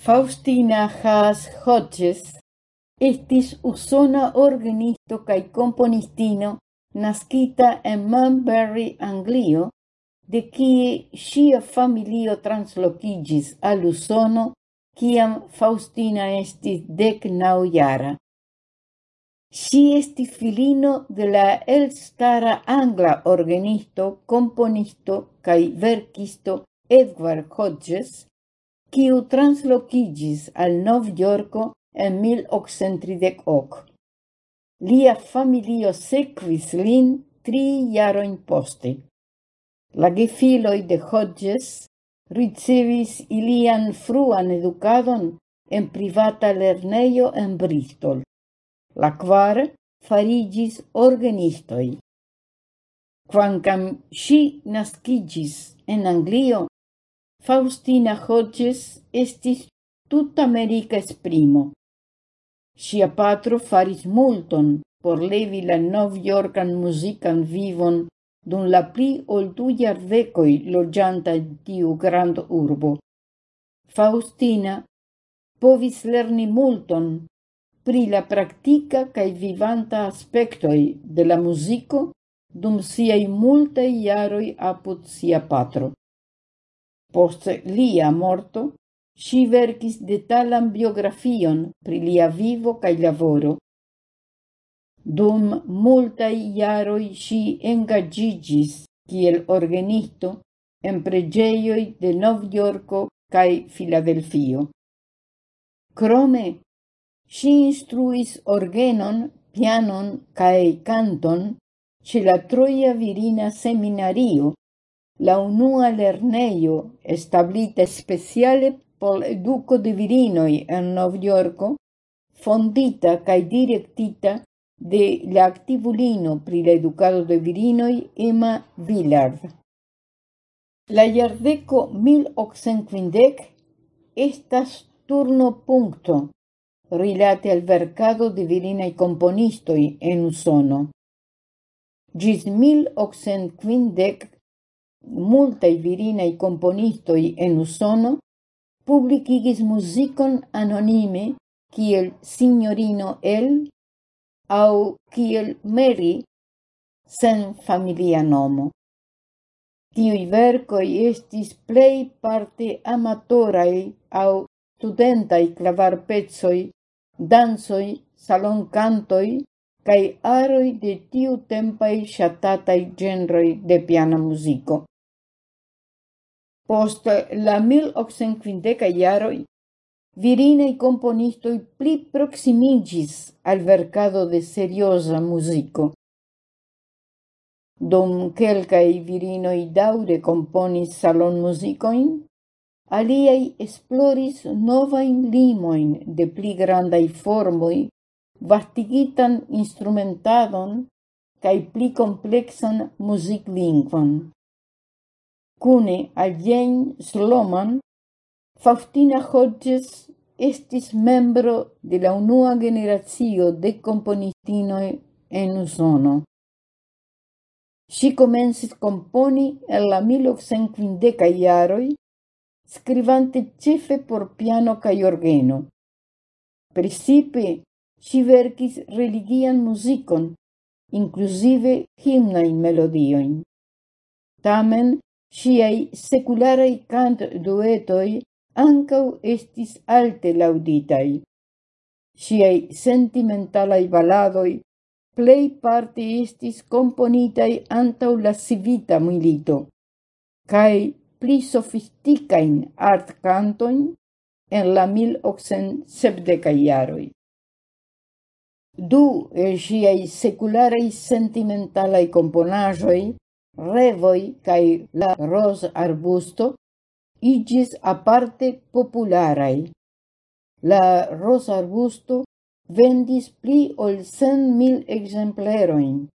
Faustina Haas Hodges estis usona organisto cae componistino nascita en Manbury, Anglio, de quie sia familio translocigis al Usono ciam Faustina estis dec nau iara. Si esti filino de la elstara angla organisto, componisto cae verkisto Edward Hodges, quiu translocigis al Nov Yorko en 1838. Lia familio sequis lin tri jaroin poste. La gefiloi de Hodges ricevis ilian fruan educadon en privata lerneio en Bristol. La quar farigis organistoi. Quancam si nascigis en Anglio, Faustina Hodges estis tut-america esprimo. Sia patro faris multon por levi la novjorkan musican vivon dun la pli ol du jardecoj loĝanta tiu grand urbo. Faustina povis lerni multon pri la practica cae vivanta aspectoi de la musico dum siaj multe iaroi apud sia patro. Post lia morto si verkis detalan biografion pri lia vivo kaj lavoro. Dum multaj jaroj si engagigis kiel organisto en pregeioi de Novjorko kaj Filadelfio. Krome si instruis orgenon, pianon kaj canton ce la Troia Virina Seminario la unua lerneio establita speciale por educo de virinoi en Novjorko, fondita cae directita de la activulino pri la educado de virinoi Emma Villard. La iardeco 1850 estas turno punto rilate al vercado de virinaj componistoi en Usono. Gis 1850 multae virinaj componistoi en Usono publicigis musicon anonime kiel Signorino El au kiel Mary sen familia nomo. Tiui vercoi estis plei parte amatorai au studentai clavar pezoi, klavarpecoj, salon cantoi, cae aroi de tiu tempai shatatai genroi de piana musico. Post la 1850 iaroi, virinei componistoi pli proximigis al verkado de seriosa musico. Dom quelcae virinoi daure componis salon musicoin, aliei esploris novain limoin de pli grandai formoi, vastigitan instrumentadon cae pli kompleksan muziklingvon. Cune a Jane Sloman, Faustina Hodges estis membro de la unua generazio de componistinoi en Usono. Si komencis componi en la 1950 iaroi, scrivante cefe por piano cae orgeno. Principe, si verkis religian musicon, inclusive himnajn melodioin. Tamen Ŝiaj secularei cant duetoi ancau estis alte lauditai. Ŝiaj sentimentalai baladoj plei parte estis componitai antau la civita milito cae pli sofisticain art cantoin en la 1870-iaroi. Du eh, e ŝiaj secularei sentimentalai componajoi revoi cae la rozarbusto igis aparte popularai. La rozarbusto vendis pli ol cent mil ekzemplerojn.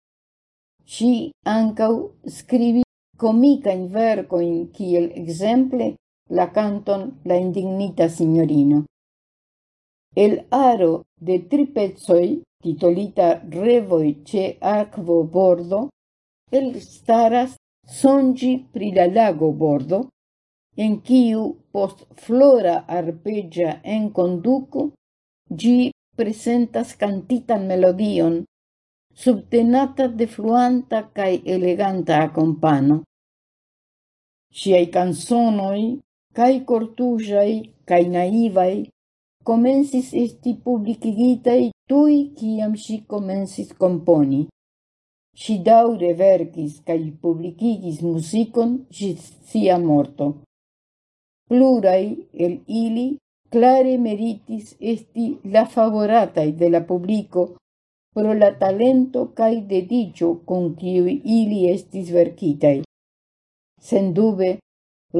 Ŝi ankaŭ skribis komikajn in kiel exemple la canton La indignita signorino. El aro de tripezoi, titolita Revoi ce aquo bordo, el staras songi pri la lagobordo, en kiu post flora arpeggia en conduco, gi presentas cantitan melodion, subtenata de fluanta cae eleganta accompano. Siai canzonoi, cae cortujai, cae naivai, comensis esti publicigitei tui ciam si comensis componi. Si daure verkis cae publicigis musicon gis sia morto. Plurai el ili clare meritis esti la favoratai de la publico pro la talento cae dedicio con kiuj ili estis verkitaj. Sendube,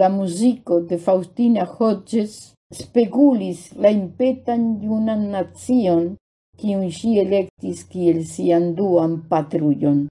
la musico de Faustina Hodges spegulis la impetan iunan nazion kiun ŝi elektis kiel sian duan patrujon.